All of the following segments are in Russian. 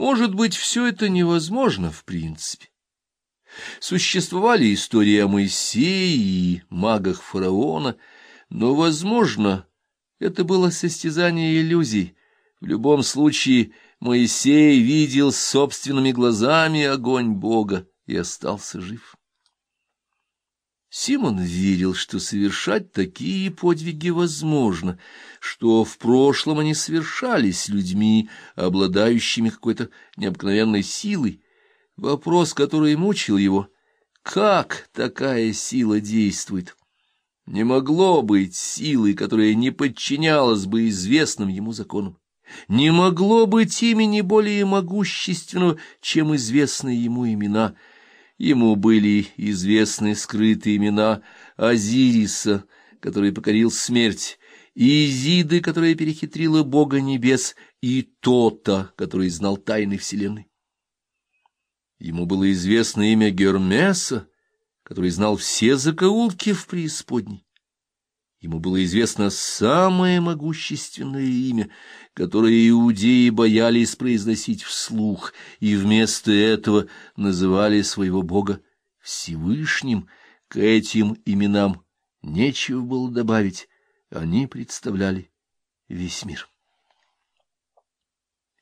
Может быть, все это невозможно в принципе. Существовали истории о Моисее и магах фараона, но, возможно, это было состязание иллюзий. В любом случае, Моисей видел собственными глазами огонь Бога и остался жив. Симон верил, что совершать такие подвиги возможно, что в прошлом они совершались людьми, обладающими какой-то необыкновенной силой. Вопрос, который мучил его, как такая сила действует? Не могло быть силы, которая не подчинялась бы известным ему законам. Не могло быть имени более могущественного, чем известные ему имена — Ему были известны скрытые имена Азириса, который покорил смерть, и Изиды, которая перехитрила Бога небес, и Тота, который знал тайны вселенной. Ему было известно имя Гермеса, который знал все закоулки в преисподней. Ему было известно самое могущественное имя, которое иудеи боялись произносить вслух, и вместо этого называли своего бога Всевышним. К этим именам нечего было добавить, они представляли весь мир.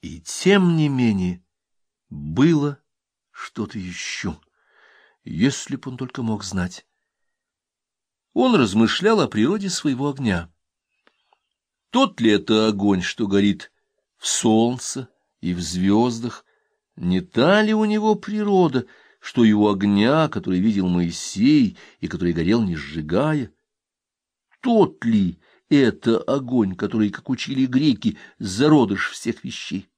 И тем не менее было что-то еще, если б он только мог знать он размышлял о природе своего огня. Тот ли это огонь, что горит в солнце и в звездах? Не та ли у него природа, что его огня, который видел Моисей и который горел не сжигая? Тот ли это огонь, который, как учили греки, зародыш всех вещей?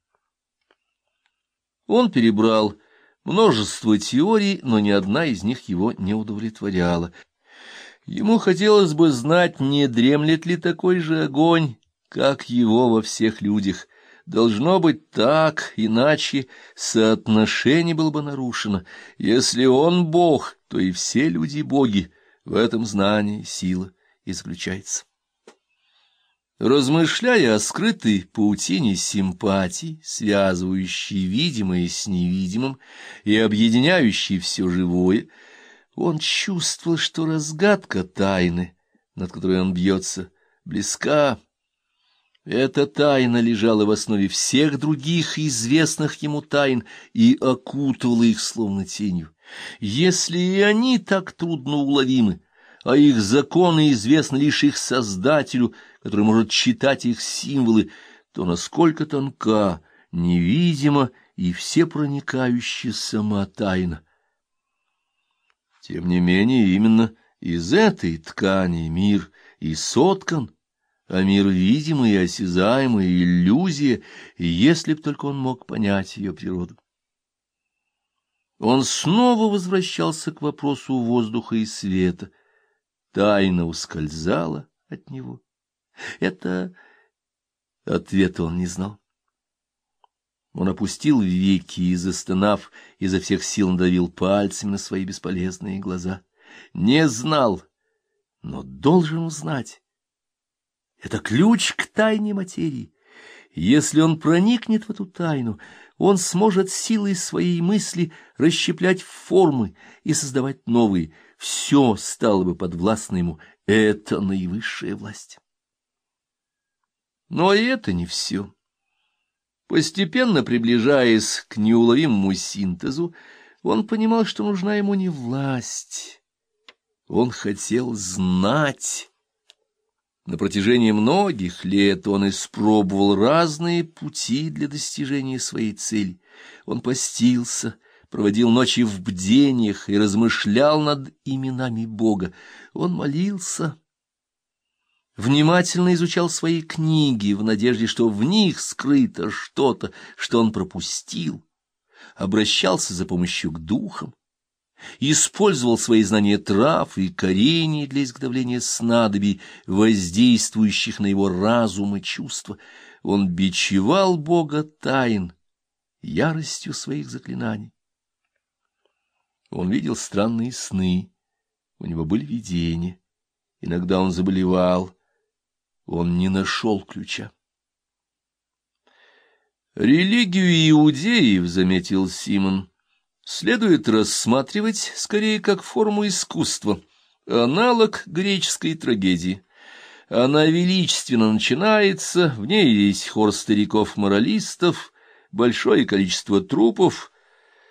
Он перебрал множество теорий, но ни одна из них его не удовлетворяла. Ему хотелось бы знать, не дремлет ли такой же огонь, как его во всех людях. Должно быть так, иначе соотношение было бы нарушено. Если он Бог, то и все люди боги. В этом знании сила и заключается. Размышляя о скрытой паутине симпатий, связывающей видимое с невидимым и объединяющей все живое, он чувствовал, что разгадка тайны, над которой он бьется, близка. Эта тайна лежала в основе всех других известных ему тайн и окутывала их словно тенью. Если и они так трудно уловимы, а их законы известны лишь их Создателю, который может читать их символы, то насколько тонка, невидима и всепроникающая сама тайна — тем не менее, именно из этой ткани мир и соткан, а мир видимый и осязаемый, иллюзия, если б только он мог понять ее природу. Он снова возвращался к вопросу воздуха и света. Тайна ускользала от него. Это ответа он не знал. Он опустил веки и, застонав, изо всех сил надавил пальцами на свои бесполезные глаза. Не знал, но должен узнать. Это ключ к тайне материи. Если он проникнет в эту тайну, он сможет силой своей мысли расщеплять формы и создавать новые. Все стало бы подвластно ему. Это наивысшая власть. Но и это не все. Постепенно приближаясь к неуловимому синтезу, он понимал, что нужна ему не власть. Он хотел знать. На протяжении многих лет он испробовал разные пути для достижения своей цели. Он постился, проводил ночи в бдениях и размышлял над именами Бога. Он молился внимательно изучал свои книги в надежде, что в них скрыто что-то, что он пропустил, обращался за помощью к духам, использовал свои знания трав и корений для изготовления снадобий, воздействующих на его разум и чувства. Он бичевал Бога тайн яростью своих заклинаний. Он видел странные сны, у него были видения. Иногда он заболевал, он не нашел ключа. Религию иудеев, заметил Симон, следует рассматривать скорее как форму искусства, аналог греческой трагедии. Она величественно начинается, в ней есть хор стариков-моралистов, большое количество трупов,